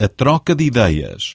a troca de ideias.